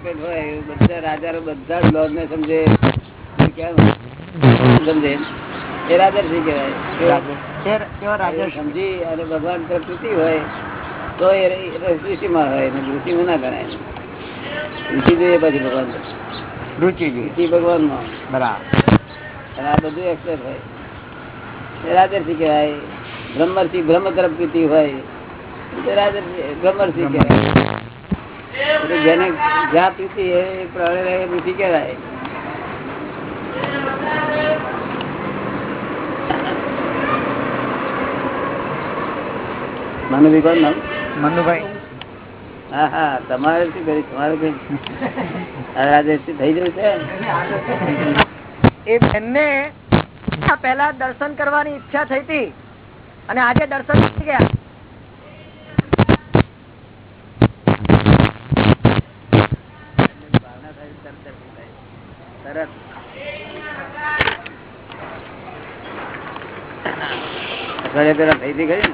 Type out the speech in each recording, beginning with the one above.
Expect હોય બધા રાજાઓ બધા જ લોજ ને સમજે કેમ સમજે. એ રાજર્ષિ કહેવાય. સમજી અને ભગવાન પ્રકૃતિ હોય તો એ ઋષિમાં હોય ને ઋષિમાં ના ગણાય. ઋષિ જોઈએ પછી ભગવાન રુચિ ઋષિ ભગવાનમાં બરાબર. અને આ બધું એક્સપર્ટ હોય. એ રાજર્ષિ કહેવાય. બ્રહ્મર્ષિ બ્રહ્મ તરફ પ્રીતિ હોય. રાજર્ષિ બ્રહ્મર્ષિ. કહેવાય. જેને જ્યાં પીતી એ પ્રણય ઋષિ કહેવાય. મનુભી કોણ નામ? મનુભાઈ. હા હા તમારે શું કરી તમારે કઈ આજે થઈ જવું છે? એ બેનને પેલા દર્શન કરવાની ઈચ્છા થઈ હતી. અને આજે દર્શન થઈ ગયા ભાવના થાય તરત જ થાય. તરત અઠવાડિયા પેલા થઈ હતી ને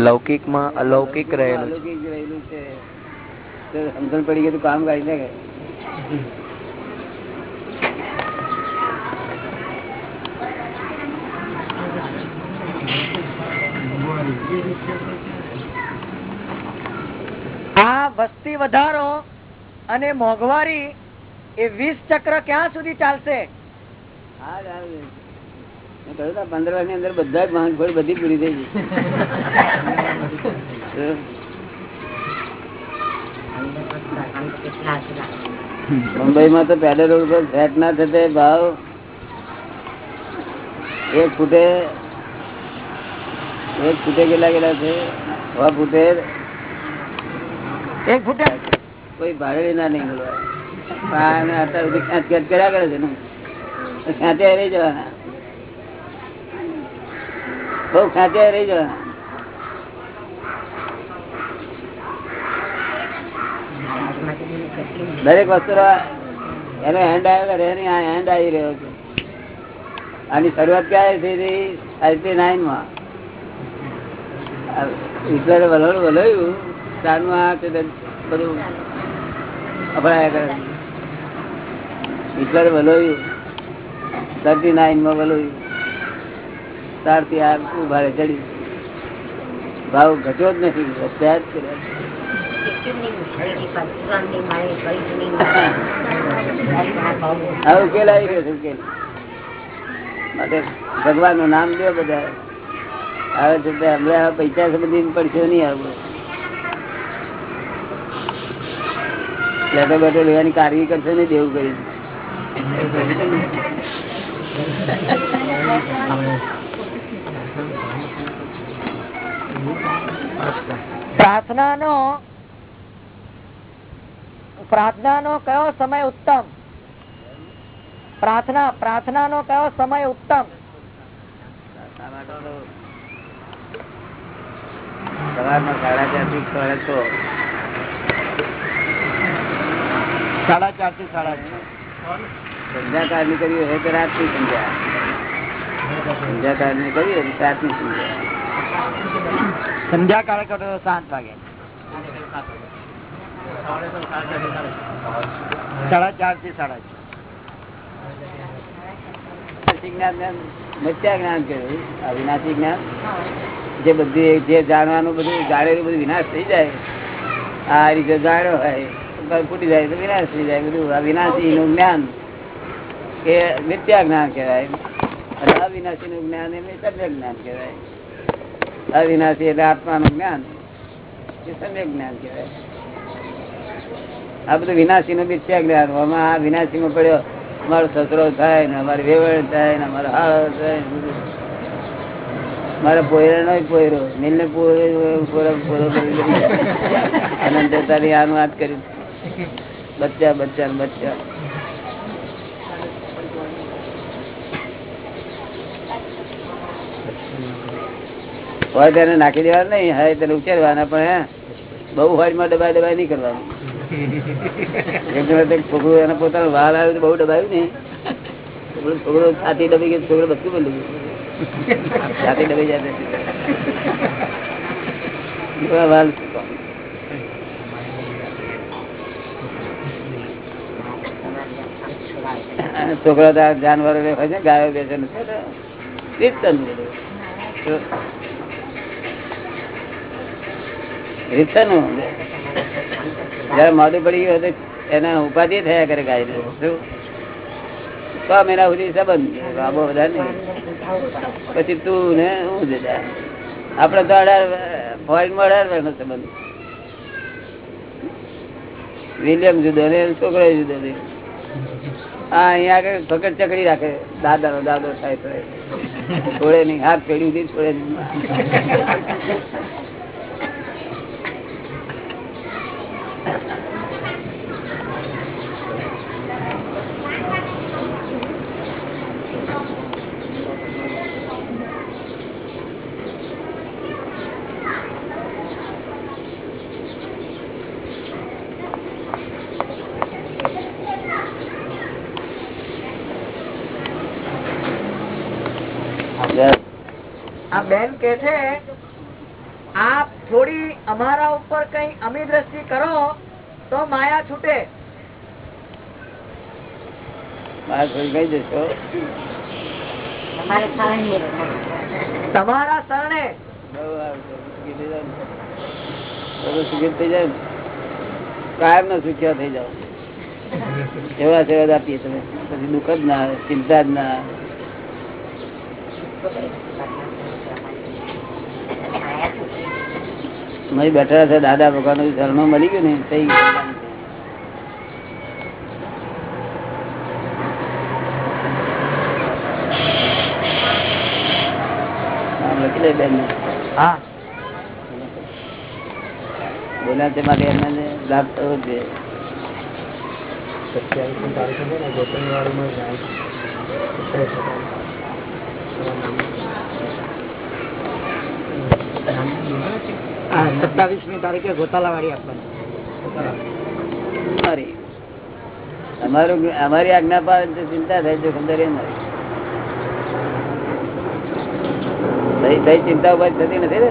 લૌકિકમાં અલૌકિક રહેલું સમજણ પડી ગઈ કામ કાઢી નાખે આ વસ્તી વધારો અને મોંઘવારી એ વીસ ચક્ર ક્યાં સુધી ચાલશે? પંદર વર્ષની અંદર બધા જ માંગફળ બધી પૂરી થઈ ગઈ. મુંબઈ માં તો પેડલ રોડ પર ફેટ ના થતે ભાવ. એક ફૂટે એક ફૂટે કેટલા કેટલા છે? છ ફૂટે. એક ફૂટે? કોઈ ભાડે ના નહીં કર્યા કરે છે દરેક વસ્તુ એનો હેન્ડ આવ્યો કરે એની આ હેન્ડ આવી રહ્યો છે. આની શરૂઆત ક્યારે થઈ હતી? આઈટી નાઇનમાં હિટલરે વલોયું. વલોયું ત્યારનું આ બધું અફડાયા કરે. હિટલરે વલોયું. થર્ટી નાઇનમાં વલોયું. ત્યારથી આ ઉભારે ચડી. ભાવ ઘટ્યો જ નથી. આવી ગયો ઉકેલ ભગવાનનું નામ દો બધા હવે છે હમણાં પૈસા સંબંધી પડશે નહીં આવું. બેઠો બેઠો લેવાની કારગી કરશે ને દેવું કરી. પ્રાર્થના નો કયો સમય ઉત્તમ? પ્રાર્થના પ્રાર્થના નો કયો સમય ઉત્તમ? સવારમાં સાડા ચારથી સાડા છ. સાડા ચારથી સાડા છ. સંધ્યાકાળની કરી હોય તો રાતની સંધ્યા. સંધ્યાકાળની કરી હોય રાતની સંધ્યા સંધ્યાકાળે કરો સાત વાગે. સાડા ચારથી સાડા છ. અવિનાશી જ્ઞાન કહેવાય. અવિનાશી જ્ઞાન. જે બધી જે જાણવાનું બધું જાણેલું બધું વિનાશ થઈ જાય આ રીતે જાણ્યો હોય. ફૂટી જાય તો વિનાશ થઈ જાય બધું. અવિનાશી નું જ્ઞાન એ મિથ્યા જ્ઞાન કહેવાય. અને અવિનાશી નું જ્ઞાન એ સમ્યક જ્ઞાન કહેવાય. અવિનાશી એટલે આત્માનું જ્ઞાન. એ સમ્યક જ્ઞાન કહેવાય. આ બધું વિનાશી નું મિથ્યા જ્ઞાન આમાં આ વિનાશી માં પડ્યો અમારો સસરો થાય ને અમારે વેવળ થાય ને અમારો હાળ થાય બધું. મારે પોયરો નો પોયરો. નીલ ને પોયરો પોરો કરી અનંત તારી આનું વાત કર્યું બચ્ચા બચ્ચા બચ્ચા હોય તેને નાખી દેવાનું નહીં, હા તેને ઉછેરવાના પણ બહુ હોડમાં દબાઈ દબાઈ નહીં કરવાનું. છોકરું એને પોતાનો વાલ આવ્યો બહુ દબાયું ને પેલો છોકરો છાતી દબી ગયો છોકરો બધું બોલી ગયું. છાતી ડબી જાય એવા છોકરા તો જાનવરો હોય છે, ગાયો બેસે રીતસર. રીતસરનું જયારે મોડું પડી ગયું હતું, એના ઉપાધિ થયા કરે ગાય શું? છ મહિના સુધી સંબંધ બાબો બધા નહીં. પછી તું ને હું જતા આપડે તો અઢાર ફોરેનમાં અઢાર વર્ષનો સંબંધ વિલિયમ જુદો ને છોકરો જુદો ને. હા, અહીંયા આગળ પકડ ચકડી રાખે. દાદા નો દાદો સાહેબ છોડે નહીં, હાથ પેઢી સુધી છોડે નહીં આ બેન કે છે આપ થોડી અમારા ઉપર કઈ અમી દ્રષ્ટિ કરો તો માયા છૂટે. તમારા શરણે. કાયમ ના સુખ્યા થઈ જાવ એવા સેવા આપીએ તમે. પછી દુઃખ જ ના આવે ચિંતા જ ના અહીં બેઠા છે દાદા ભગવાન શરણો મળી ગયું ને થઈ ગયું. લખી લે બેન હા. બોલ્યા તે માટે એમને લાભ થયો છે. જોઈએ સત્તાવીસ મી તારીખે ગોતાલા વાળી આપવાની અમારું અમારી આજ્ઞા પાડે ચિંતા થાય એ સહી સહી ચિંતા ઊભા થતી નથી ને?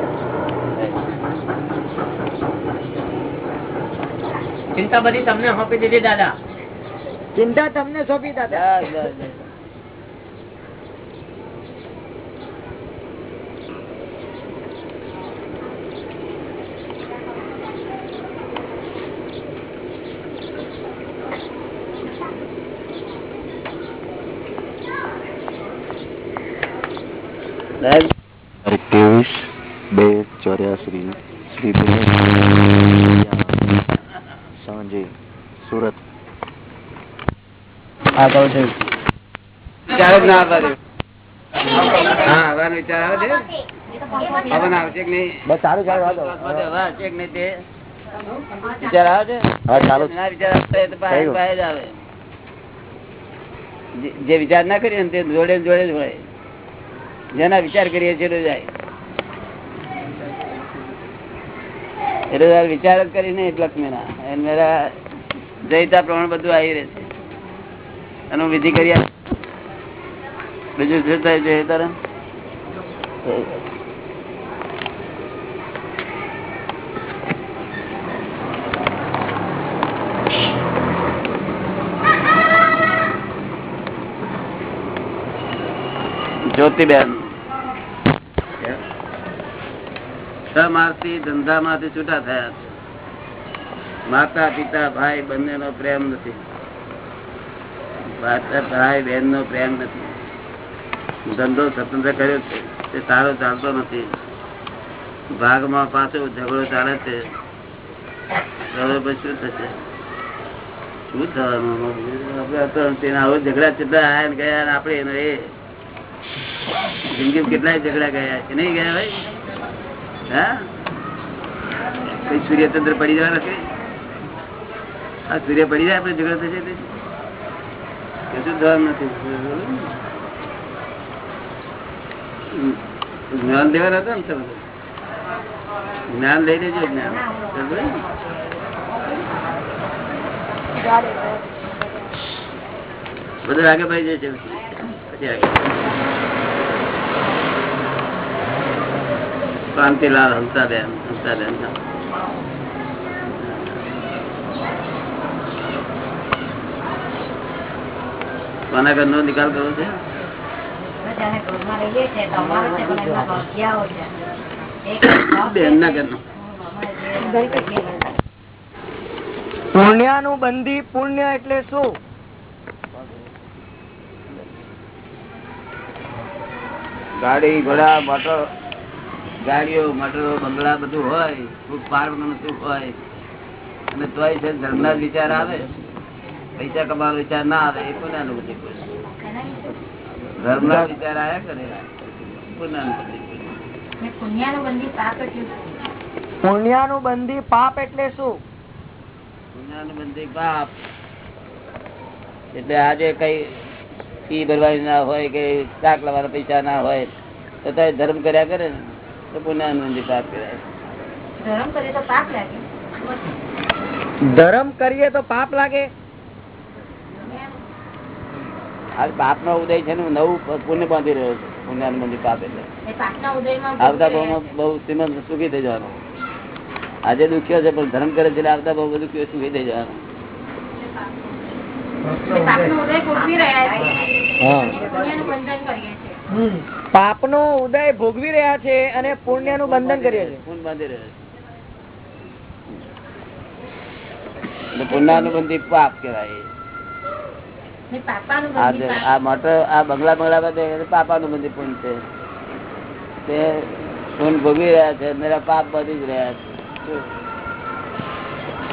ચિંતા બધી તમને સોંપી દીધી દાદા. ચિંતા તમને સોંપી દાદા બસ, બસ, બસ. સાહેબ, તારીખ ત્રેવીસ બે ચોર્યાસી શ્રી દિનેશ સાંજે સુરત હા કહું છું વિચાર જ ના આવવા હા આવવાનો વિચાર આવે છે આવવાનો આવશે કે નહીં બસ સારું સારું આવશે કે નહીં તે વિચાર આવે છે હા ચાલુ ના વિચાર આવતા પાસે પાસે જ આવે જે- જે વિચાર ના કરીએ ને તે જોડે ને જોડે જ હોય જેના વિચાર કરીએ છીએ જાય એટલે વિચાર જ કરીને એક લક્ષ્મીના. એને જયતા પ્રમાણ બધું આવી રહે છે. એનું વિધિ કરી બીજું શું થાય છે તારે જ્યોતિબેન. સમાજથી ધંધામાંથી છૂટા થયા છે. માતા, પિતા, ભાઈ બંને નો પ્રેમ નથી. ભાઈ બહેન નો પ્રેમ નથી. ધંધો સ્વતંત્ર કર્યો છે, તે સારો ચાલતો નથી. ભાગમાં પાછો ઝઘડો ચાલે છે. શું થશે? શું થવાનું? ઝઘડા ચિત્તા આયા ગયા આપડે એનો એ. જિંદગી કેટલાય ઝઘડા ગયા છે? નહીં ગયા ભાઈ હા? સૂર્યચંદ્ર પડી જવા નથી આ સૂર્ય પડી જાય, આપણે ઝઘડા થશે? કશું થવાનું નથી. જ્ઞાન લેવાના હતા ને તમે? જ્ઞાન લઈ લેજો જ્ઞાન. બધું આગળ પડી જશે પછી આગળ. શાંતિલાલ હંસાબેન હંસાબેન કોના ઘરનો નિકાલ કરવો છે? પુણ્યાનું બંધી પુણ્ય એટલે શું? ગાડી ઘોડા મોટર. ગાડીઓ મોટરો બંગલા બધું હોય સુખ પાર વગરનું સુખ હોય. અને તોય છે ધર્મના વિચાર આવે. પૈસા કમાવાનો વિચાર ના આવે એ પુનાનું બધી ધર્મના વિચાર આવ્યા કરે. પુનાનું બધી બંધી પાપ એટલે શું? પુનાનું બંધી પાપ એટલે આજે કઈ ફી ભરવાની ના હોય કે શાક લાવવાના પૈસા ના હોય તો ધર્મ કર્યા કરે ને. તો બંધી પાપ ધર્મ કરીએ તો પાપ લાગે. પાપ નો ઉદય છે ને નવું પુણ્ય બાંધી રહ્યો છે. પુણ્યાનું મંદિર પાપ એટલે. આવતા ભાવમાં બહુ શ્રીમંત સુખી થઈ જવાનું. આજે દુખ્યો છે પણ ધર્મ કરે છે આવતા ભાવ દુખ્યો સુખી થઈ જવાનું. પાપ નો ઉદય ભોગવી રહ્યા છે અને પુણ્યનું બંધન કરીએ રહ્યા પુણ્ય બાંધી રહ્યો છે. પુણ્યાનું પાપ કેવાય આ મોટો આ બંગલા બંગલા બધે પાપાનું બંધી પુણ્ય છે. તે પુણ્ય ભોગવી રહ્યા છે મેરા પાપ બધી જ રહ્યા છે.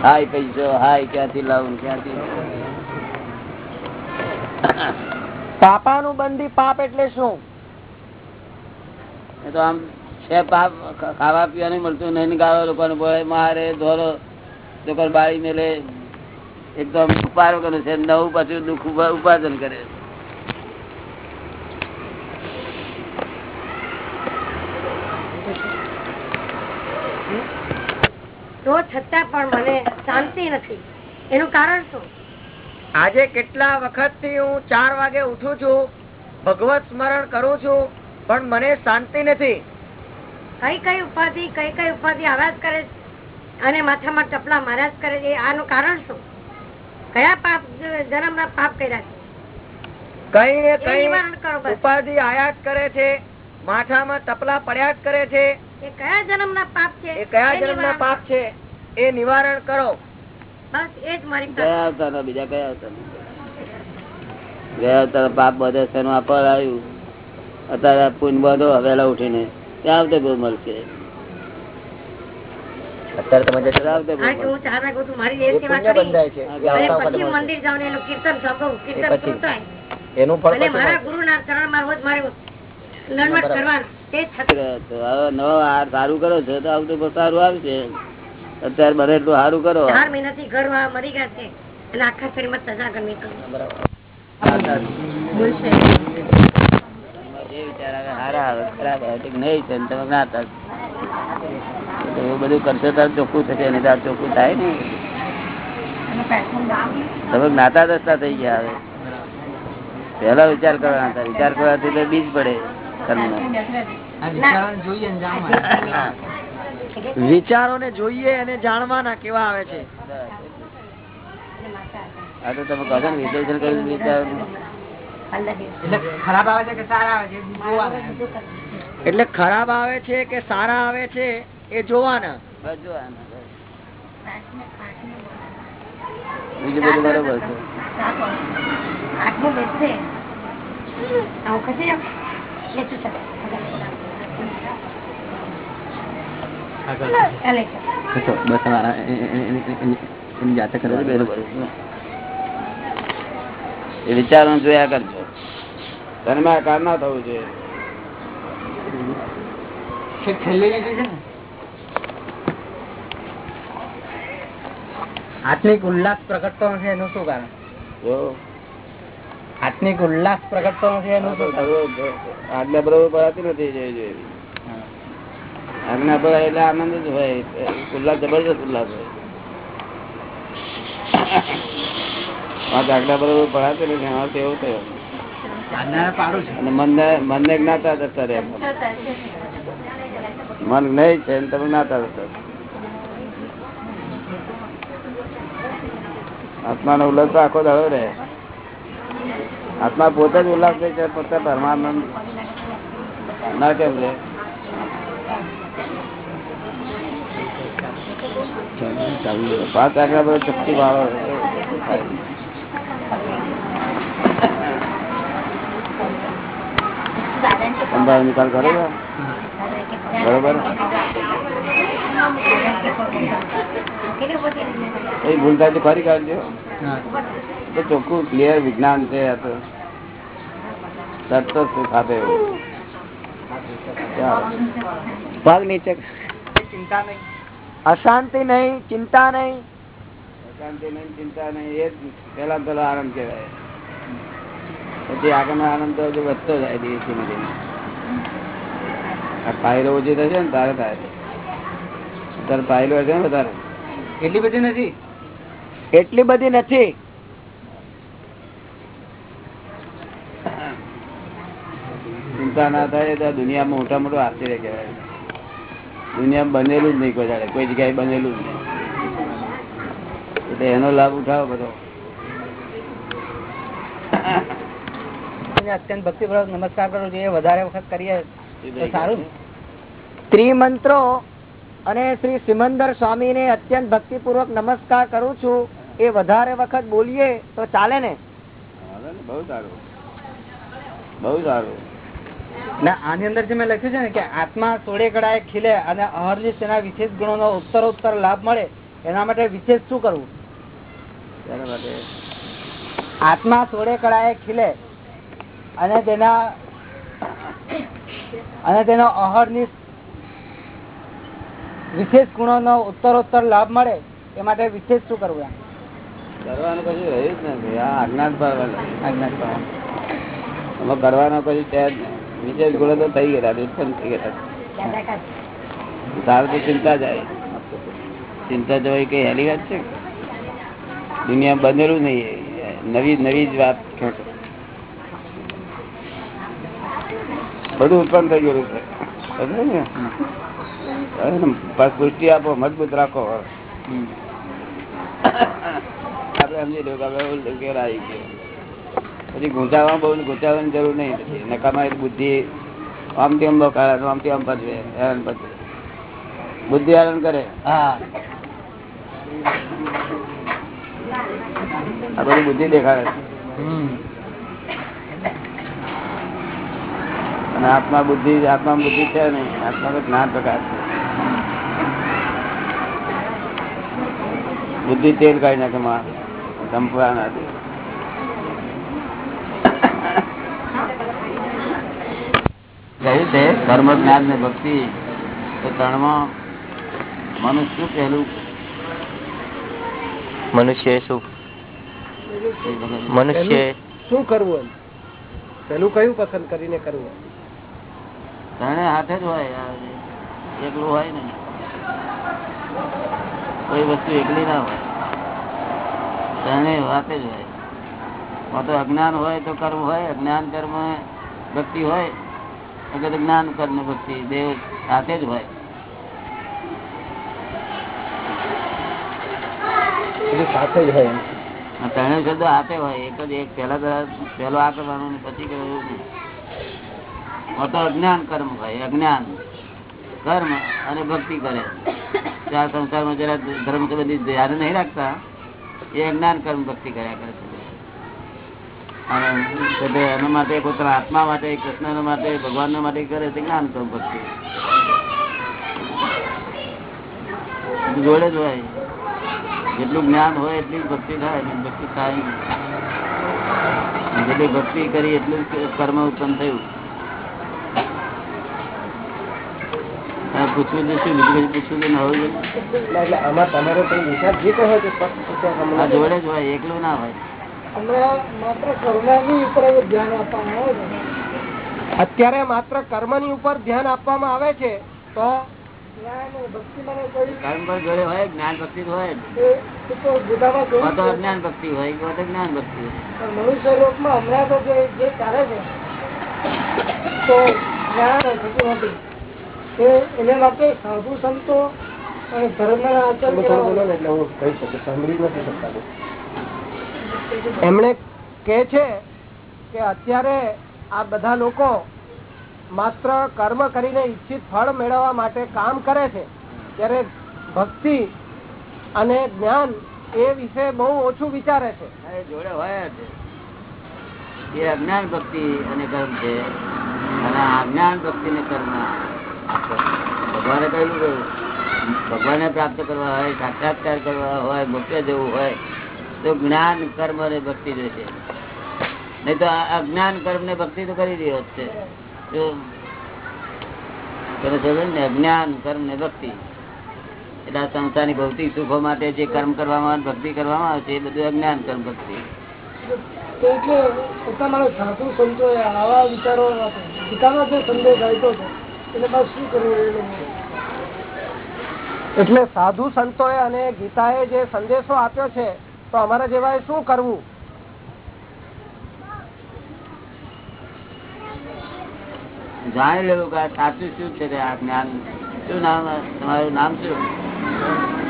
હાય પૈસો હાય ક્યાંથી લાવું ક્યાંથી પાપાનું બંધી પાપ એટલે શું? એ તો આમ છે પાપ ખાવા પીવાનું મળતું નહીં. ગાળો લોકોને બોલે મારે ધોરો લોકો બાળી મેલે. એકદમ ઉપાર કરે છે નવું પાછું દુઃખ ઉપાર્જન કરે તો છતાં પણ મને શાંતિ નથી. એનું કારણ શું? આજે કેટલા વખતથી હું ચાર વાગે ઉઠું છું ભગવત સ્મરણ કરું છું પણ મને શાંતિ નથી. કઈ કઈ ઉપાધિ કઈ કઈ ઉપાધિ આવાજ કરે અને માથામાં ટપલા માર્યા કરે છે? આનું કારણ શું? કયા પાપ જન્મના પાપ કર્યા છે? કઈ ને કઈ. ઉપાધિ આયાત કરે છે માથામાં ટપલા પડ્યા કરે છે. એ કયા જન્મ પાપ છે? એ કયા જન્મ પાપ છે? એ નિવારણ કરો. ગયા. અવતાર બીજા કયા અવતાર ગયા અવતાર પાપ બધે છે આપવા આવ્યું અત્યારે પૂન બધો હવેલા ઉઠીને. ત્યાં આવતે ગુરુ મળશે. અત્યારે તમે આવતે મારી ને રોજ મારે લણવટ કરવાનું તે નવો સારું કરો છો તો આવતું સારું આવશે. અત્યારે બને એટલું સારું કરો. ચાર મહિનાથી ઘર મરી ગયા છે. અને આખા સજા જ્ઞાતા થઈ ગયા હવે. પેલા વિચાર કરવાના હતા વિચાર કરવાથી તો બીજ પડે. કર્મનો. વિચારોને જોઈએ અને જાણવાના કેવા આવે છે. આ તો તમે કહો ને વિશ્લેષણ કરીને વિચાર. ખરાબ આવે છે કે સારા આવે છે? એ જોવાના. એટલે ખરાબ આવે છે કે સારા આવે છે એ જોવાના. બીજું બધું બરોબર છે. એ વિચારો જોયા કરજો. ધર્માકાર ના થવું જોઈએ. આત્મિક ઉલ્લાસ પ્રગટતો નથી એનું શું કારણ? આત્મિક ઉલ્લાસ પ્રગટતો નથી એનું શું કારણ? આજ્ઞા બરોબર પડાતી નથી જોઈ જેવી આજ્ઞા પર એટલે આનંદ જ હોય. ઉલ્લાસ જબરદસ્ત ઉલ્લાસ હોય. થયું. મનને જ્ઞાતા દસતા મન નહીં છે તમે જ્ઞાતા દસતા આત્મા નો ઉલ્લાસ તો આખો દાડો રહે. આત્મા પોતે જ ઉલ્લાસ થઈ છે પોતે પરમાનંદ. ના કેમ રે પાંચ આગળ બધો ચપટી વાળો સંભાળ નિકાલ કરો છો? બરોબર એ ભૂલ થાય તો ફરી કાઢજો તો ચોખ્ખું ક્લિયર વિજ્ઞાન છે આ તો સત્ય સુખ આપે એવું ચાલો. ભાગ નીચે ચિંતા નહીં. અશાંતિ નહીં ચિંતા નહીં. અશાંતિ નહીં ચિંતા નહીં એ જ પેલા પેલો આનંદ કહેવાય. પછી આગળનો આનંદ તો હજુ વધતો જાય ધીરે ધીમે ધીમે. આ ઓછી થશે ને તારે થાય. તારે ફાઇલો હશે ને વધારે? એટલી બધી નથી? એટલી બધી નથી. ચિંતા ના થાય તો દુનિયામાં મોટા મોટું આશ્ચર્ય કહેવાય. દુનિયા બનેલું જ નહીં કોઈ. કોઈ જગ્યાએ બનેલું જ નહીં. એટલે એનો લાભ ઉઠાવો બધો. અત્યંત ભક્તિપૂર્વક નમસ્કાર કરું છું એ વધારે વખત કરીએ તો સારું ત્રિમંત્રો અને શ્રી સિમંદર સ્વામી ને અત્યંત ભક્તિપૂર્વક નમસ્કાર કરું છું. એ વધારે વખત બોલીએ તો ચાલે ને બહુ સારું. બહુ સારું. ને આની અંદર જે મેં લખ્યું છે ને કે આત્મા સોળે કડાએ ખીલે અને અહર્નિશ તેના વિશેષ ગુણોનો ઉત્તરોત્તર લાભ મળે એના માટે વિશેષ શું કરવું? આત્મા સોળે કડાએ ખીલે અને તેના અને તેનો અહર્નિશ વિશેષ ગુણોનો ઉત્તરોત્તર લાભ મળે એ માટે વિશેષ શું કરવું એમ? કરવાનું કશું રહ્યું જ નથી આ અજ્ઞાત ભાવ અજ્ઞાત ભાવ. કરવાનો કશું છે જ નહીં વિશેષ ગુણો તો થઈ ગયા ઉત્પન્ન થઈ ગયા. તારે તો ચિંતા જાય ચિંતા જવાય કઈ હેલી વાત છે? દુનિયા બનેલું નહીં નવી નવી જ વાત બધું ઉત્પન્ન થઈ ગયેલું છે. પુષ્ટિ આપો મજબૂત રાખો. આપણે સમજી લો કે આપણે આવી ગયો. પછી ગુંચાવા બહુ ગુંચાવાની જરૂર નહીં પછી. નકામા બુદ્ધિ આમ તેમ બકાળા આમ પચવે હેરાન પચવે. બુદ્ધિ હેરાન કરે. હા. આ બધી બુદ્ધિ દેખાડે અને આત્મા બુદ્ધિ આત્મા બુદ્ધિ છે નહીં. આત્મા જ્ઞાન પ્રકાર છે. બુદ્ધિ તેલ કાઢી નાખે માં સંપવા ના દે કહ્યું છે કર્મ જ્ઞાન ને ભક્તિ તો ત્રણમાં મનુષ્ય પહેલું? મનુષ્ય શું? મનુષ્ય શું કરવું પેલું કયું પસંદ કરીને કરવું તને હાથે જ હોય એકલું હોય ને. કોઈ વસ્તુ એકલી ના હોય. તને હાથે જ હોય. તો અજ્ઞાન હોય તો કર્મ હોય અજ્ઞાન કર્મ ભક્તિ હોય. અગર તો જ્ઞાન કર્મ ભક્તિ દેવ હાથે જ હોય. સાથે જ હોય ત્રણે શબ્દો હાથે હોય એક જ એક. પેલા પેલો આ કરવાનું પછી કરવું મોટો અજ્ઞાન કર્મ હોય અજ્ઞાન. કર્મ અને ભક્તિ કરે. ચાર સંસારમાં જરા ધર્મ તો બધી ધ્યાન નહીં રાખતા એ અજ્ઞાન કર્મ ભક્તિ કર્યા કરે છે. અને એના માટે પોતાના આત્મા માટે કૃષ્ણ માટે ભગવાન માટે કરે છે જ્ઞાન કરવું ભક્તિ. જોડે જ હોય. જેટલું જ્ઞાન હોય એટલી ભક્તિ થાય ભક્તિ થાય જેટલી ભક્તિ કરી એટલું જ કર્મ ઉત્પન્ન થયું. પૂછવું તો શું? બીજું પૂછવું તો ન હોવું? જોઈએ. આમાં તમારો કઈ વિચાર જે કહો તે સ્પષ્ટ રીતે આ જોડે જ હોય એકલું ના હોય. અત્યારે માત્ર કર્મની ઉપર ધ્યાન આપવામાં આવે છે તો કર્મ પર જોડે હોય જ્ઞાન ભક્તિ હોય જ. કાં તો અજ્ઞાન ભક્તિ હોય જ્ઞાન ભક્તિ હોય. મનુષ્ય લોકમાં હમણાં તો જે જે ચાલે છે તો જ્ઞાન થતું નથી. એને માટે સાધુ સંતો અને ધર્મના આચરણ એમણે કે છે કે અત્યારે આ બધા લોકો માત્ર કર્મ કરીને ઈચ્છિત ફળ મેળવવા માટે કામ કરે છે. ત્યારે ભક્તિ અને જ્ઞાન એ વિશે બહુ ઓછું વિચારે છે. જોડે હોય એ અજ્ઞાન ભક્તિ અને કર્મ છે. અને અજ્ઞાન ભક્તિ ને કર્મ ભગવાને કહ્યું કે ભગવાનને પ્રાપ્ત કરવા હોય, સાક્ષાત્કાર કરવા હોય મુખ્ય જવું હોય તો જ્ઞાન કર્મ અને ભક્તિ જોશે નહીં તો અજ્ઞાન કર્મ ને ભક્તિ તો કરી રહ્યો જ છે. ને અજ્ઞાન કર્મ ને ભક્તિ. એટલે આ સંસારની ભૌતિક સુખો માટે જે કર્મ કરવામાં આવે ભક્તિ કરવામાં આવે છે એ બધું અજ્ઞાન કર્મ ભક્તિ. સાધુ સંતો આવા વિચારો એટલે સાધુ સંતોએ અને ગીતાએ જે સંદેશો આપ્યો છે તો અમારા જેવાએ શું કરવું? જાણી લેવું કે સાચું શું છે કે આ જ્ઞાન? શું નામ તમારું નામ શું?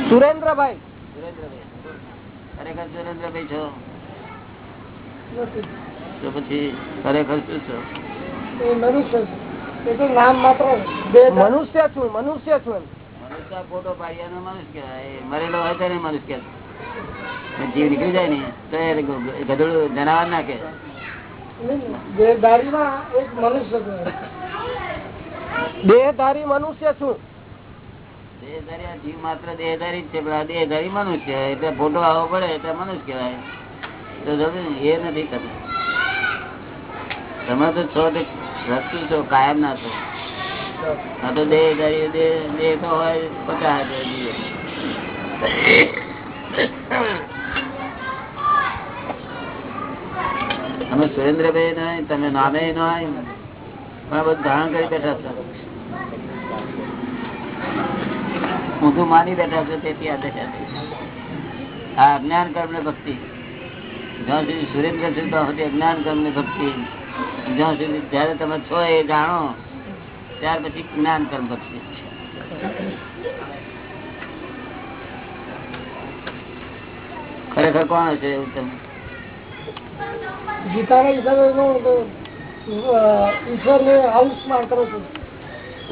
સુરેન્દ્રભાઈ. સુરેન્દ્રભાઈ. ખરેખર સુરેન્દ્રભાઈ છો? તો પછી ખરેખર શું છો? મનુષ્ય છે. એ તો નામ માત્ર મનુષ્ય છું મનુષ્ય છું મનુષ્ય ફોટો પાડ્યાનો મનુષ્ય કહેવાય. એ મરેલો હોય તો મનુષ્ય કહેવાય. જીવ નીકળી જાય ને તો એ ગધડું જનાવર ના કે બે દાડીમાં એક મનુષ્ય કહેવાય. દેહધારી મનુષ્ય છું. દેહધારી જીવ માત્ર દેહધારી છે પણ દેહધારી મનુષ્ય એટલે ફોટો આવો પડે એટલે મનુષ્ય કહેવાય. તો એ નથી તમે તમે તો છો તે છો કાયમ ના છો. આ તો દેહધારી દેહ તો હોય પચાસ. અમે સુરેન્દ્રભાઈ નહીં, તમે નામે નહીં. પણ બધું ધારણ કરી બેઠા છો. ઊંધું માની બેઠા છો, તેથી આ બેઠા આ અજ્ઞાન કર્મ ને ભક્તિ. જ્યાં સુધી સુરેન્દ્ર છે, ત્યાં સુધી અજ્ઞાન કર્મ ને ભક્તિ. જ્યાં સુધી જયારે તમે છો એ જાણો, ત્યાર પછી જ્ઞાન કર્મ ભક્તિ. ખરેખર કોણ છે એવું તમે ગીતાના હિસાબે છું.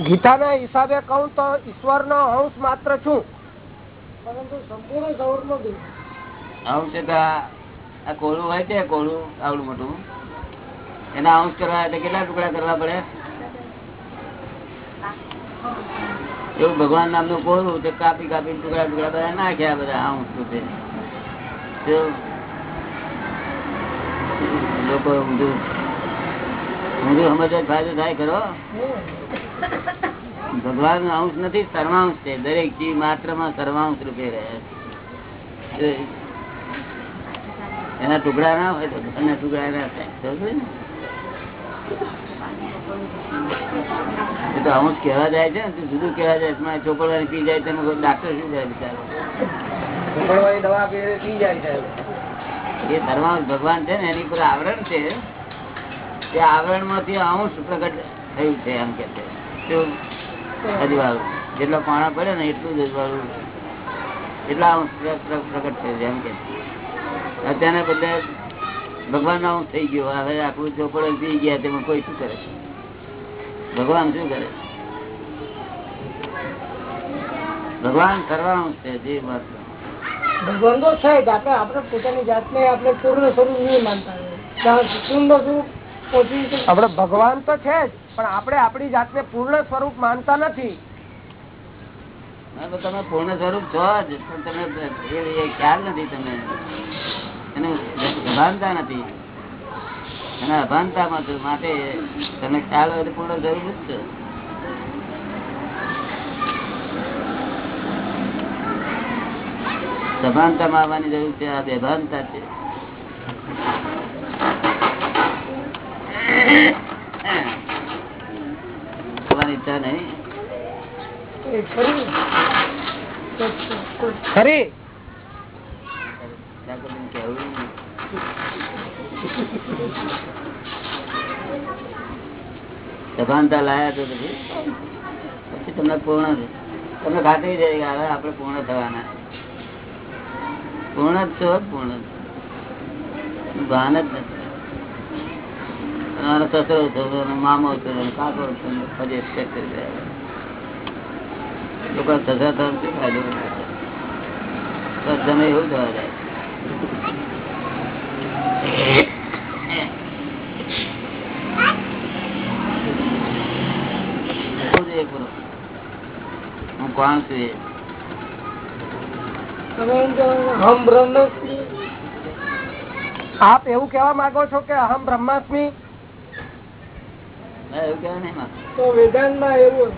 ગીતાના કહું તો ઈશ્વરનો અંશ માત્ર છું. પરંતુ સંપૂર્ણ સવર નથી. આવું આ કોળું હોય છે કોળું આવડું મોટું? એના અંશ કરવા એટલે કેટલા ટુકડા કરવા પડે? એવું ભગવાન નામનું કોળું તે કાપી કાપી ટુકડા ટુકડા બધા નાખ્યા બધા અંશ રૂપે. તો ફાયદો થાય ખરો? ભગવાન અંશ નથી સર્વાંશ છે. દરેક જીવ માત્રમાં સર્વાંશ રૂપે રહે એના ટુકડા ના હોય ભગવાનના ટુકડા ના થાય. તો અમુક કહેવા જાય છે ને જુદું કહેવા જાય છે. મારે ચોપડવાની પી જાય તેમાં ડાક્ટર શું જાય બિચારો? દવા પી જાય છે. એ સર્વાંશ ભગવાન છે ને, એની પર આવરણ છે. તે આવરણમાંથી અંશ પ્રગટ થયું છે, એમ કે જેટલો પાણા પડે ને, એટલું જ અજવાળું એટલા પ્રગટ થયું છે, એમ કે અત્યારે બધા ભગવાન અંશ થઈ ગયો. હવે આખું ચોપડો પી ગયા, તેમાં કોઈ શું કરે? ભગવાન શું કરે? ભગવાન કરવાનું છે, જે માત્ર ભગવાન તો છે જ આપણે આપણે પોતાની જાતને આપણે પૂર્ણ સ્વરૂપ નહીં માનતા. પૂર્ણ સ્વરૂપ આપણે ભગવાન તો છે જ પણ આપણે આપણી જાતને પૂર્ણ સ્વરૂપ માનતા નથી. તમે પૂર્ણ સ્વરૂપ છો જ પણ તમે એ- ખ્યાલ નથી તમે. એને અભાનતા નથી. એના અભાનતામાં છો માટે તમે ખ્યાલ હોય તો પૂર્ણ સ્વરૂપ જ છો. સભાનતામાં આવવાની જરૂર છે આ બેભાનતા છે. ઈચ્છા નહીં. ખરી સભાનતા લાયા તો પછી? પછી તમને પૂર્ણ તમને ખાતરી છે કે હવે આપણે પૂર્ણ થવાના. પૂર્ણ જ છો પૂર્ણ. ભાન જ નથી સસરો અને મામો અને કાકો છો ફરી expect કરી રહ્યા. લોકો સસરા થવાનો શું ફાયદો બસ તમે એવું થવા જાય? હું કોણ છો, હમ બ્રહ્મસ્મી. આપ એવું કેવા માંગો છો કે અહમ બ્રહ્માસ્મી? ના, એવું માં. એવું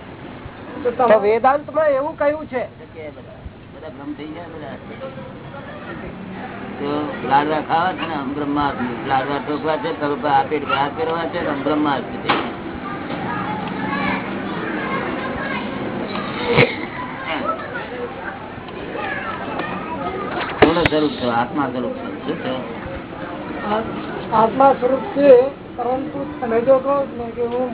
તો તો તમારે વેદાંતમાં એવું કહ્યું છે? કે બધા બધા થઈ ગયા બધા તો લાડવા ખાવા છે ને હમ બ્રહ્માસ્મિ. લાડવા ટોકવા છે તો આ પેટ હાથ ફેરવા છે બ્રહ્માસ્મિ થઈ ગયા. પૂર્ણ સ્વરૂપ છો આત્મા સ્વરૂપ છો શું છો? આત્મા સ્વરૂપ છે પરંતુ તમે જો કહો ને કે હું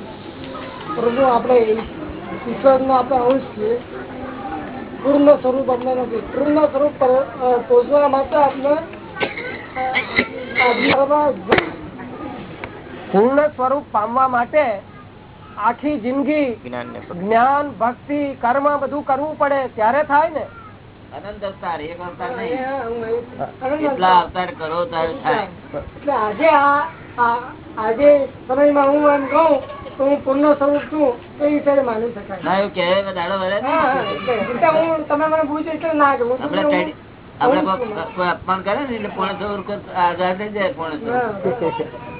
પ્રભુ આપણે ઈશ્વરનો આપણે અંશ છીએ પૂર્ણ સ્વરૂપ અમને નથી. પૂર્ણ સ્વરૂપ પહોંચવા માટે આપણે પૂર્ણ સ્વરૂપ પામવા માટે આખી જિંદગી જ્ઞાન ભક્તિ કર્મ બધું કરવું પડે ત્યારે થાય ને. અનંત અવતાર એક અવતાર નહીં. હું એવું- કેટલા અવતાર. કરો ત્યારે થાય. આજે આ આ- આજે સમયમાં હું એમ કહું તો હું પૂર્ણ સ્વરૂપ છું એ વિશે માની શકાય. ના એવું કહેવાય દાડો વળે હા, તમે મને પૂછ્યું એટલે ના કે હું તમને ટેડી- કોઈ અપમાન કરે ને એટલે પૂર્ણ સ્વરૂપ આઝાદ થઈ જાય પૂર્ણ સ્વરૂપ.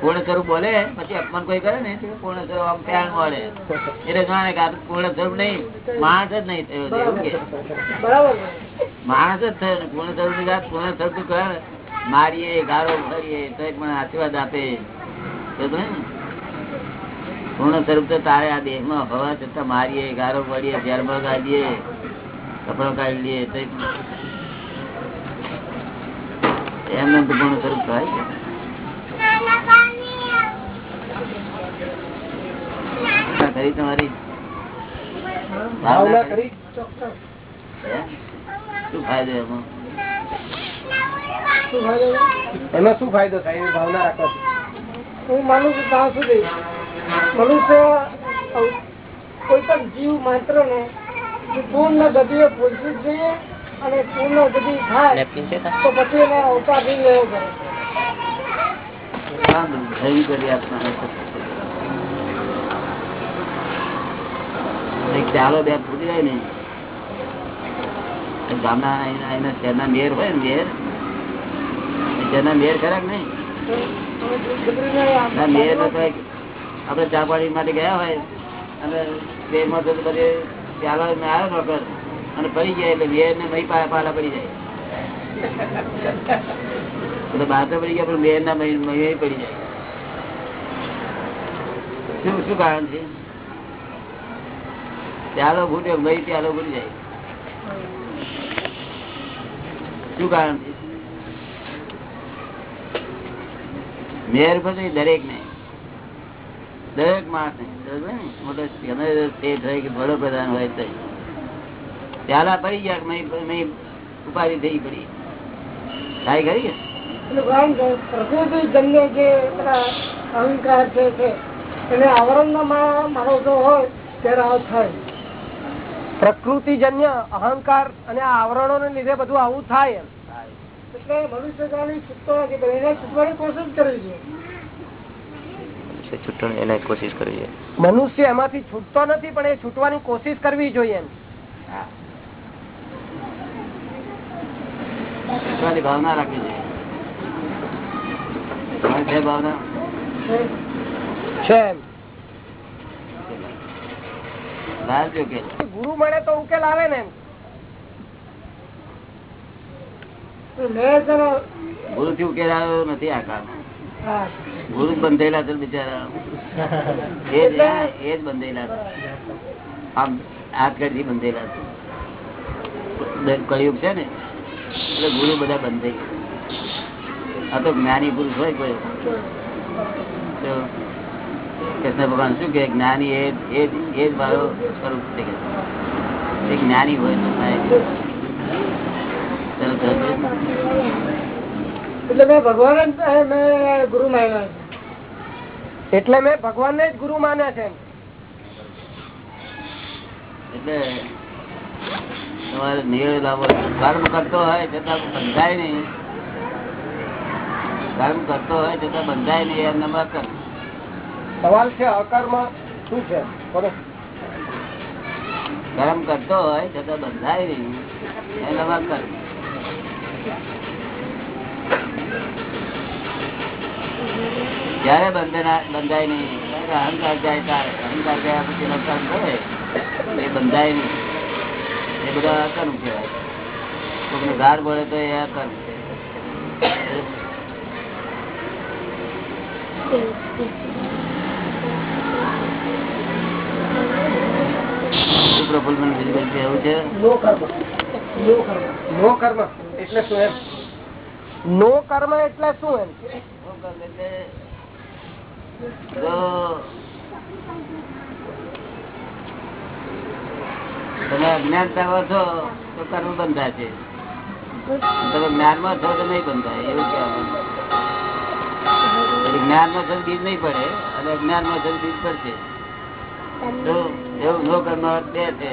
પૂર્ણ સ્વરૂપ બોલે, પછી અપમાન કોઈ કરે ને પૂર્ણ સ્વરૂપ આમ પ્યાણ મળે. એટલે જાણે કે પૂર્ણ સ્વરૂપ નહીં, માણસ જ નહીં થયો છે કે. માણસ જ થયો પૂર્ણ સ્વરૂપની વાત પૂર્ણ સ્વરૂપ કહે મારીએ ગાળો ભરીએ તો પણ આશીર્વાદ આપે. પૂર્ણ સ્વરૂપ તો તારે આ દેહમાં હવા છતાં મારીએ, ગારો પડીએ જેલમાં કાઢીએ કપડો કાઢી લઈએ, તો એમને પૂર્ણ સ્વરૂપ થાય છે ભાવના કરી તમારી. ભાવના કરી શું ફાયદો એમાં? એનો શું ફાયદો થાય એવી ભાવના રાખો હું માનું છું ત્યાં સુધી મનુષ્ય કોઈ પણ જીવ માત્ર ને પૂર્ણ ગતિએ પહોંચવું જોઈએ અને પૂર્ણ ગતિ થાય તો પછી એને નહીં લેવો પડે ચાલો ને. એક ચા પાણી માટે ગયા હોય અને ચાલો આવ્યો નોકર અને પડી જાય એટલે મેર ને મહી પાલા પડી જાય. એટલે બહાર તો પડી ગયા, પણ મેર ના મહી પડી જાય. શું શું કારણ છે? પ્યાલો ફૂટ્યો મહી પ્યાલો ફૂટી જાય. શું કારણ? છે પછી દરેક ને? દરેક માણસ ને અહંકાર છે, એને આવરણમાં માણસો હોય, ત્યારે આવું થાય. પ્રકૃતિજન્ય અહંકાર અને આવરણો ને લીધે બધું આવું થાય એમ. એટલે મનુષ્ય કોશિશ કરવી જોઈએ. એમાંથી છૂટતો નથી પણ એ છૂટવાની કોશિશ કરવી જોઈએ ભાવના રાખવી જોઈએ. છે ભાવના? છે એમ. લાવજો કે. ગુરુ મળે તો ઉકેલ આવે ને ગુરુ થી ઉકેલ આવ્યો નથી આ કામ ગુરુ બંધેલા છે બિચારા. એ જ એ જ બંધેલા છે આમ હાથકડી બંધેલા છે કળિયુગ છે ને એટલે ગુરુ બધા બંધાઈ આ તો જ્ઞાની પુરુષ હોય કોઈ. કૃષ્ણ ભગવાન શું કે જ્ઞાની એ એ જ- મારો સ્વરૂપ છે કે? જ્ઞાની હોય તો એટલે મેં ભગવાન જ ગુરુ માન્યા છે. એટલે મેં ભગવાનને જ ગુરુ માન્યા છે એટલે તમારે નિર્ણય લાવો કર્મ કરતો હોય છતાં બંધાય નહીં. કર્મ કરતો હોય છતાં બંધાય નહીં એમ નંબર સવાલ છે અકર્મ શું છે? ગરમ કરતો હોય છતાં બંધાય નહીં. એ નંબર કર. જયારે બંધાય નહીં. અહંકાર જાય ત્યારે અહંકાર ગયા પછી એનો થાય એ બંધાય નહીં. એ બધા અકર્મ કહેવાય. કોઈને ગાર મળે તો એ અકર્મ છે પ્રફુલ્લન બીજું કહેવું છે? નો કર્મ. નો કર્મ. નો કર્મ એટલે શું એમ? નો કર્મ એટલે શું એમ? તમે અજ્ઞાનતા છો તો કર્મ બંધા છે. તમે જ્ઞાનમાં છો તો નહીં બંધાય એવું કહેવાનું જ્ઞાનમાં છો તો બીજ નહીં પડે અને અજ્ઞાનમાં છો તો બીજ પડશે. તો એવું ન કરનાર બે છે.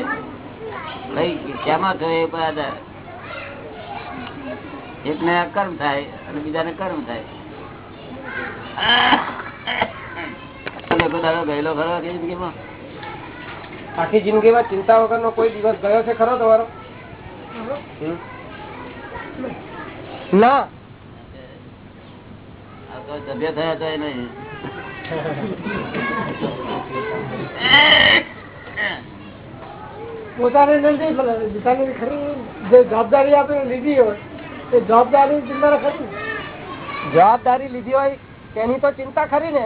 કઈ શેમાં છો એ પર આધાર. એકને કર્મ થાય અને બીજાને કર્મ થાય. ગયેલો ખરો આખી જિંદગીમાં? આખી જિંદગીમાં ચિંતા વગરનો કોઈ દિવસ ગયો છે ખરો તમારો? ના. સભ્ય થયા તો નહીં. પોતાની નથી પણ બીજાની ખરી જે જવાબદારી આપણે લીધી હોય એ જવાબદારી ચિંતા ખરી જવાબદારી લીધી હોય તેની તો ચિંતા ખરી ને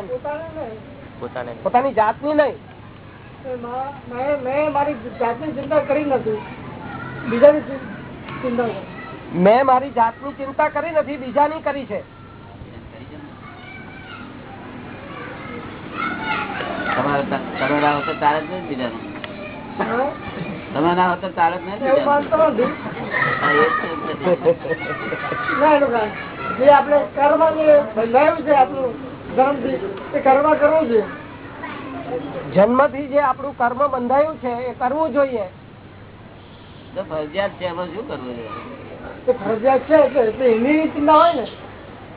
પોતાને પોતાની જાતની નહીં. મેં મારી જાતની ચિંતા કરી નથી. બીજાની ચિંતા મેં મારી જાતની ચિંતા કરી નથી બીજાની કરી છે. તમારે ના હો તો તારે જ નહીં બીજાનું તમે ના હો તો જ નહીં જ આપણે કર્મ જે બંધાયું છે આપણું ધર્મથી એ કર્મ કરવું છે જન્મથી જે આપણું કર્મ બંધાયું છે એ કરવું જોઈએ. તો ફરજિયાત છે એમાં શું કરવું છે એ ફરજિયાત છે એટલે એની રીત ના હોય ને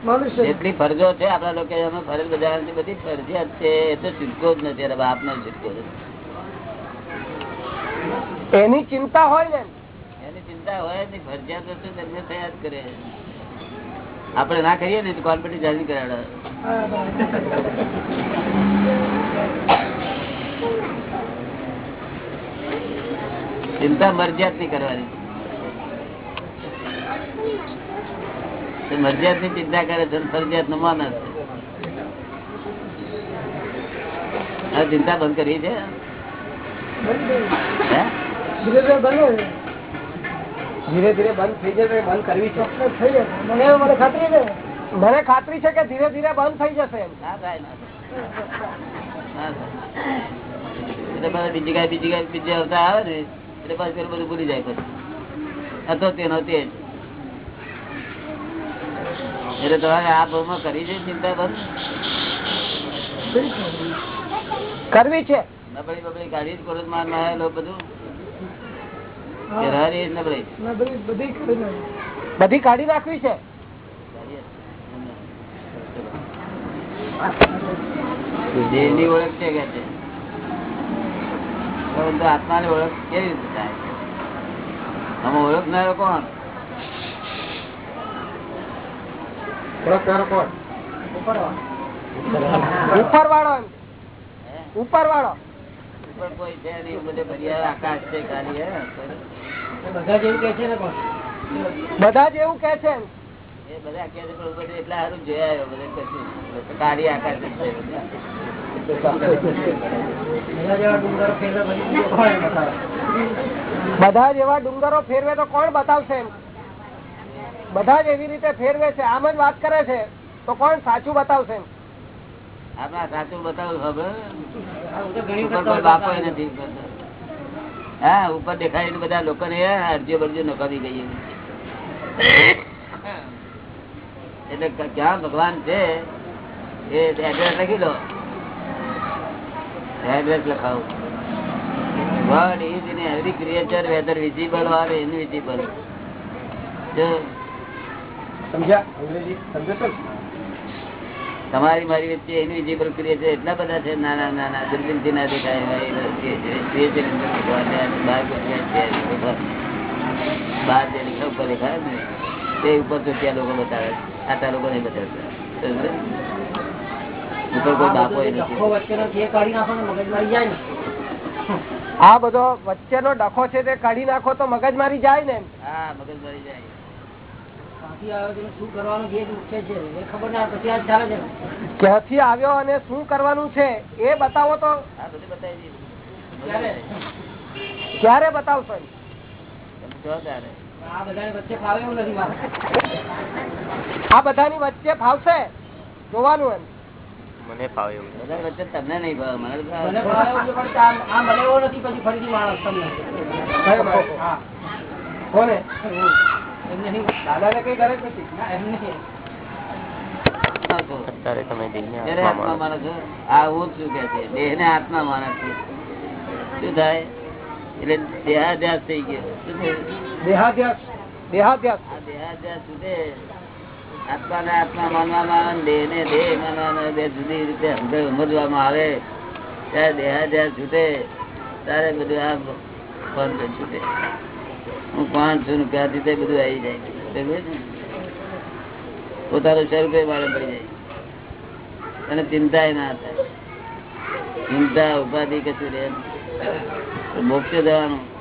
જેટલી ફરજો છે આપણા લોકો ફરજ બજાવવાની બધી ફરજિયાત છે એ તો છૂટકો જ નથી અરે બાપ ને છૂટકો એની ચિંતા હોય ને. એની ચિંતા હોય નહીં ફરજિયાત વસ્તુ તમને થયા જ કરે. આપણે ના કરીએ ને તો કોમ્પિટિશન જાણી કરાડે ચિંતા મરજિયાતની કરવાની. મરજિયાતની ચિંતા કરે છે ફરજિયાતનું માને છે. ચિંતા બંધ કરી છે? ધીરે ધીરે બંધ થઈ જશે બંધ કરવી છે. ચોક્કસ થઈ જશે. મને મને ખાતરી છે. મને ખાતરી છે કે ધીરે ધીરે બંધ થઈ જશે એમ. ના થાય ના બીજી ગાય બીજી ગાય બીજી આવતા આવે ને એટલે પાછું બધું ભૂલી જાય પછી. હતો તેનો તે જ. એટલે તમારે આ ભાવમાં કરી છે ચિંતા બંધ કરવી છે. નબળી બબળી કાઢી જ કોલેજમાં નાયેલો બધું. મેં બધી બધી કરી નાખી. બધી કાઢી રાખવી છે. દેહની ઓળખ છે કે છે? આત્માની ઓળખ કેવી રીતે થાય? આમાં ઓળખનારો કોણ? ઓળખનારો કોણ ઉપર વાળો ઉપર વાળો કોઈ છે નહીં આકાશ છે ખાલી બધા જ એવું કે છે ને બધા કે છે એમ. એ બધા કે છે એટલા સારું જોયા બધે કાળી આકાશ બધા. બધા જ એવા ડુંગરો ફેરવે તો કોણ બતાવશે એમ? બધા જ એવી રીતે ફેરવે છે આમ જ વાત કરે છે તો કોણ સાચું બતાવશે આપણા સાચું બતાવું ખબર. ઉપર કોઈ બાપો નથી હા ઉપર દેખાય બધા લોકો ને અરજીઓ બરજીઓ નકામી ગઈ એટલે ક્યાં ભગવાન છે એ એડ્રેસ લખી લો. એડ્રેસ લખાવું. Is in every creature whether visible or invisible. જો તમારી મારી વચ્ચે ઇનવિઝિબલ ક્રિએચર એટલા બધા છે નાના નાના દૂરબીનથી ના દેખાય છે. બહાર છે જે લીખા ઉપર દેખાય ને? તે ઉપર તો ત્યાં લોકો બતાવે છે. આટલા લોકો નહીં બતાવતા સમજે? ઉપર કોઈ બાપો આ બધો વચ્ચેનો ડખો છે તે કાઢી નાખો તો મગજ મારી જાય ને હા મગજ મારી જાય. ક્યાંથી આવ્યો અને શું કરવાનું છે એ બતાવો તો. હા બધું બતાવી દીધું. ક્યારે? બતાવશો. આ બધાની વચ્ચે ફાવશે? જોવાનું એમ. મને ફાવે એવું બધા વચ્ચે તમને નહીં ભાવે મને ફાવે. ભાવે. કોને દાદાને કઈ ગરજ નથી દેહને જ્યારે આત્મા આત્મા માનો માનો છો. આ હું જ કે છે? દેહ ને આત્મા માને છે. શું થાય? એટલે દેહાધ્યાસ થઈ ગયો. દેહાધ્યાસ. દેહાધ્યાસ. દેહાધ્યાસ છૂટે આત્મા આત્મા માનવામાં આવે દેહ ને દેહ માનવામાં બે જુદી રીતે સમજ- સમજવામાં આવે. ત્યારે દેહાધ્યાસ છૂટે. ત્યારે બધું આ બંધ છૂટે. હું પાંચ છું ક્યાંથી બધું આવી જાય? પોતાનું સ્વરૂપે મારે પડી જાય. અને ચિંતા ના થાય. ચિંતા, ઉપાધિ કશું રહે મોક્ષ જવાનું.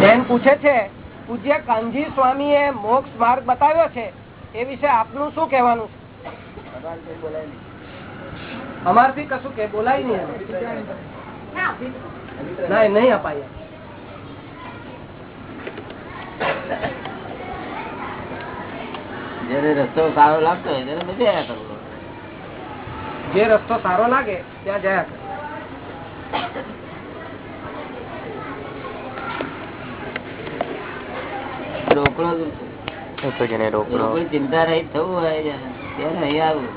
બેન પૂછે છે પૂજ્ય કાનજી સ્વામી એ મોક્ષ માર્ગ બતાવ્યો છે એ વિશે આપનું શું કહેવાનું છે? અમારથી કશું કે બોલાય નહીં. ના નહીં અપાય. જયારે રસ્તો સારો લાગતો હોય ત્યારે આયા જે રસ્તો સારો લાગે ત્યાં જયા કરે. રોકડો ચિંતા રહી થવું હોય ત્યારે અહીં આવું.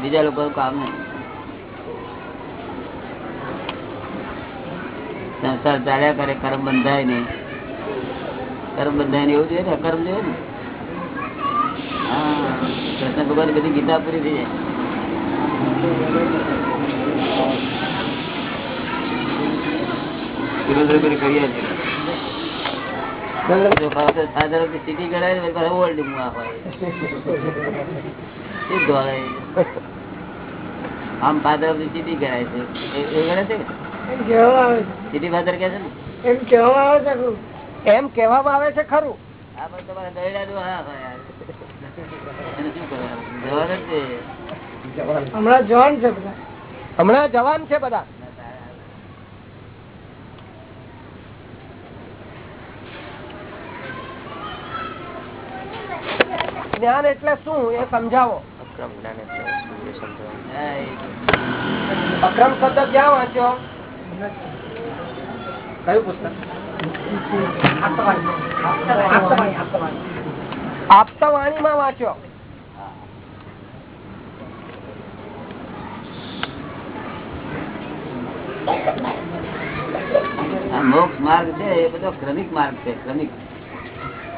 બીજા લોકો કામ નહીં. સંસાર ચાલ્યા કરે કર્મ બંધાય નહીં. કર્મ બંધાય નહીં એવું જોઈએ ને અકર્મ જોઈએ ને. હા કૃષ્ણ ભગવાન બધી ગીતા પૂરી થઈ જાય. ધીરે ધીરે કરીએ છીએ જો ખાવ તો સાદર વખતે સીટી કરાય ઓલ્ડ મુઆ હોય શું દોડાય? આમ ફાધર ઓફ સીટી કરાય છે. એ- એ છે કે ફાધર કે છે ને? એમ કહેવામાં આવે છે એમ કહેવામાં આવે છે ખરું. આ પણ તમારે દયડા જો હા યાર. એને શું કરવાનું? જવાનું જ છે. હમણાં જવાન છે બધા. હમણાં જવાન છે બધા. જ્ઞાન એટલે શું એ સમજાવો. અક્રમ જ્ઞાન એટલે શું એ સમજાવું. અક્રમ શબ્દ ક્યાં વાંચ્યો? કયું પુસ્તક? આપતાવાણીમાં વાંચ્યો. આ મોક્ષ માર્ગ છે એ બધો ક્રમિક માર્ગ છે ક્રમિક.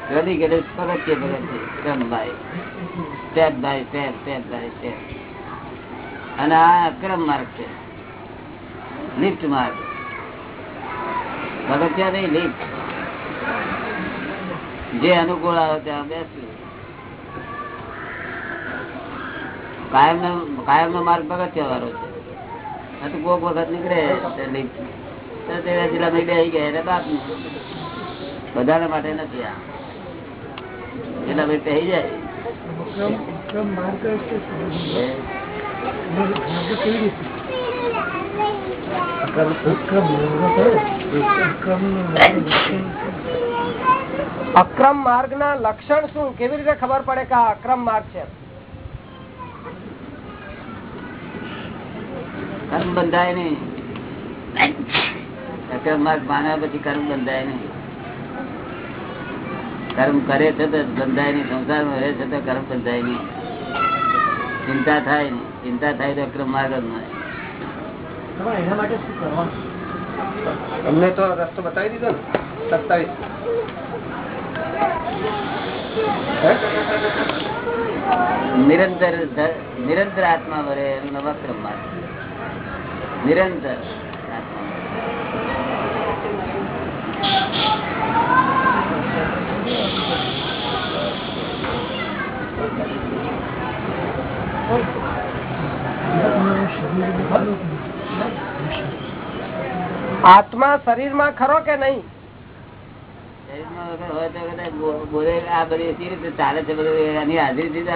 ક્રમિક એટલે પગથિયે પગથિયે ક્રમ by step by step step by step અને આ અક્રમ માર્ગ છે. લિફ્ટ માર્ગ. પગથિયા નહીં? લિફ્ટ. જે અનુકૂળ આવે ત્યાં બેસવું. કાયમ નો કાયમ નો માર્ગ પગથિયા વાળો છે તો કોક વખત નીકળે લિફ્ટ. જિલ્લામાં બેસી ગયા એટલે બાપ બધાના માટે નથી આ. જેટલા ભાઈ પહેરી જાય? અક્રમ માર્ગ ના લક્ષણ શું? કેવી રીતે ખબર પડે કે આ અક્રમ માર્ગ છે? કર્મ બંધાય નહીં. અક્રમ માર્ગ માન્યા પછી કર્મ બંધાય નહીં. કર્મ કરે છે તો બંધાય નહીં સંસારમાં રહે છે તો કર્મ બંધાય નહીં ચિંતા થાય ને ચિંતા થાય તો અક્રમ માર્ગ જ નહીં તમારે એના માટે શું કરવાનું? અમને તો રસ્તો બતાવી દીધો ને સત્તાવીસ. નિરંતર નિરંતર આત્મા વરે એનું નામ અક્રમ માર્ગ. નિરંતર આત્મા વરે. આત્મા શરીરમાં ખરો કે નહીં શરીરમાં વગર હોય તો કદાચ બો- બોલે આ બધી સી રીતે ચાલે છે બધું એની હાજરીથી જ આ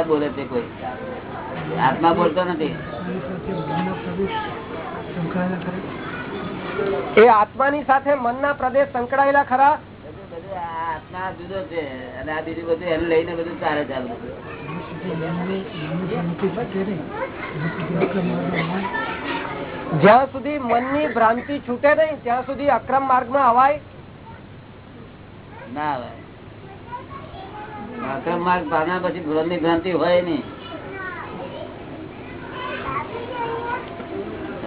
બોલે છે કોઈ. આત્મા બોલતો નથી. એ આત્માની સાથે મનના પ્રદેશ સંકળાયેલા ખરા? આત્મા જુદો છે. અને આ બીજું બધું એને લઈને બધું ચાલે છે જ્યાં સુધી મનની ભ્રાંતિ છૂટે નહીં ત્યાં સુધી અક્રમ માર્ગમાં અવાય? ના અવાય. અક્રમ માર્ગ પામ્યા પછી ભ્રમની ભ્રાંતિ હોય નહીં.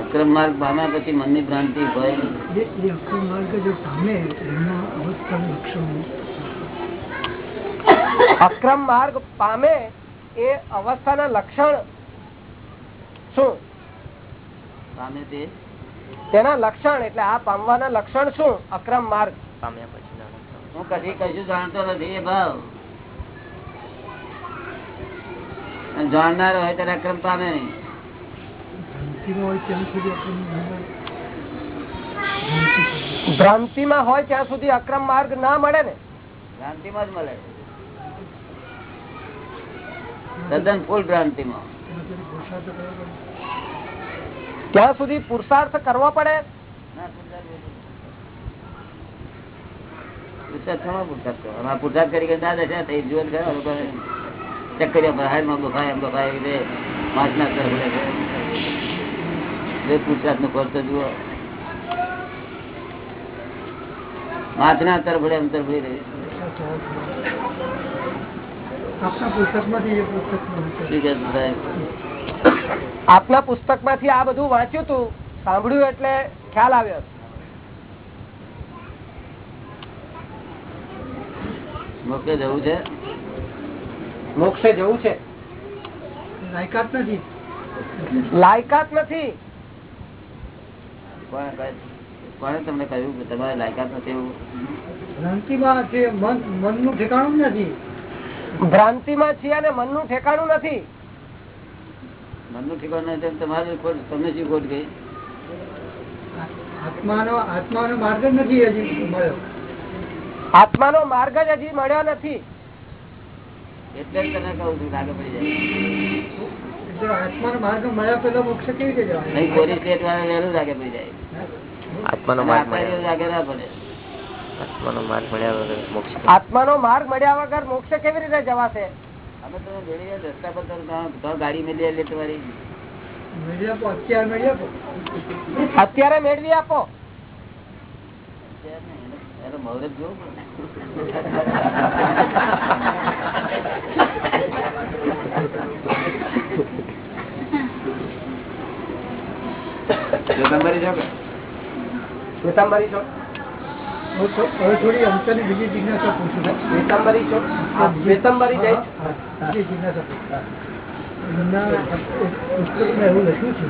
અક્રમ માર્ગ પામ્યા પછી મનની ભ્રાંતિ હોય નહીં. માર્ગ જો પામે એમના અવસ્થાનું લક્ષણ અક્રમ માર્ગ પામે એ અવસ્થાના લક્ષણ શું? તેના લક્ષણ એટલે આ પામવાના લક્ષણ શું? અક્રમ માર્ગ. પામ્યા પછી હું કદી કશું જાણતો નથી એ ભાવ જાણનાર હોય ત્યારે અક્રમ પામે નહીં. ભ્રાંતિમાં હોય ત્યાં સુધી ભ્રાંતિમાં હોય ત્યાં સુધી અક્રમ માર્ગ ના મળે ને? ભ્રાંતિમાં જ મળે. તદ્દન ફૂલ પુરુષાર્થ ત્યાં સુધી પુરુષાર્થ કરવો પડે? પુરુષાર્થ કરો. કરી થઈ જીવન ચક્કરિયા પર બફાય એમ બફાય એવી રીતે વાંચના જે પુરુષાર્થનું ફળ જુઓ. વાંચના તરફ એમ તરફ રહી આપણા પુસ્તકમાંથી એ પુસ્તકમાં હતું. ઠીક છે સાહેબ આપના પુસ્તકમાંથી આ બધું વાંચ્યું હતું સાંભળ્યું એટલે ખ્યાલ આવ્યો. મોક્ષે જવું છે? મોક્ષે જવું છે. લાયકાત નથી. લાયકાત નથી. કોને તમને કહ્યું કે તમારે લાયકાત નથી એવું? મન મનનું ઠેકાણું જ નથી ભ્રાંતિમાં છીએ અને મનનું ઠેકાણું નથી. મનનું ઠીકવાનું નથી તમારે તમને શું ખોટ ગઈ? આત્માનો આત્માનો માર્ગ જ નથી હજી મળ્યો. આત્માનો માર્ગ જ હજી મળ્યો નથી. એટલે તને કહું છું આગળ પડી જાય. આત્માનો માર્ગ મળ્યા પેલો મોક્ષ કેવી રીતે જવાય નહીં પોલીસ લાગે પડી જાય. આત્માનો માર્ગ લાગે ના પડે. આત્માનો માર્ગ મળ્યા વગર મોક્ષ આત્માનો માર્ગ મળ્યા વગર મોક્ષ કેવી રીતે જવાશે? અમે તો જોડીએ રસ્તા પર ગામ ગાડી મેળવી લે તમારી મેળવી આપો અત્યારે મેળવી આપો. અત્યારે મેળવી આપો. એનો મુહૂર્ત જો કે? શ્વેતાંબરી છો હવે થો- હવે થોડી અંતરની બીજી જિજ્ઞાસા પૂછું શ્વેતાંબરી છો? આ શ્વેતાંબરી જૈન હા, હા, બીજી જિજ્ઞાસા પૂછું. એમના પુસ્તકમાં એવું લખ્યું છે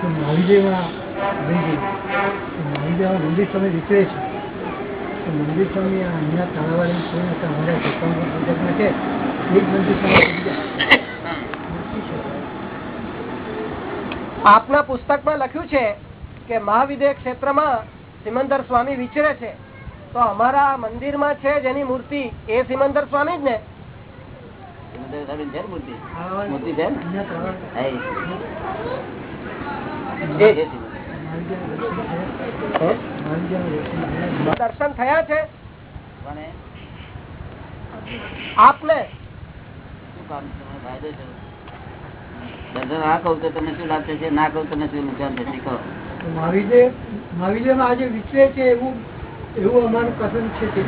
કે મહાવીદેવના મંદિર તો મંદિર તમે વિચરે છે. તો મંદિર સ્વામી અહીંયા તાળાવાળી કોઈ નતા અમારા સત્તાવન પુસ્તકમાં છે? એ જ મંદિર સ્વામી. આપના પુસ્તકમાં લખ્યું છે કે મહાવિદ્ય ક્ષેત્રમાં સિમંદર સ્વામી વિચરે છે. તો અમારા મંદિરમાં છે જેની મૂર્તિ. એ સિમંદર સ્વામી જ ને. દર્શન થયા છે? આપને? શું કામ છે? તમારો છે? દર્શન આ કહું તો તમને શું લાભ થશે ના કહું તો તમને શું નુકસાન થશે? કહો. મહાવીર મહાવીરમાં આજે વિચરે છે એવું એવું અમારું કથન છે.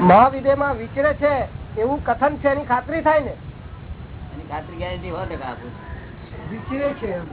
મહાવિદ્યમાં વિચરે છે એવું કથન છે એની ખાતરી થાય ને એની ખાતરી ગેરંટી હોય ટકા આપું વિચરે છે એમ.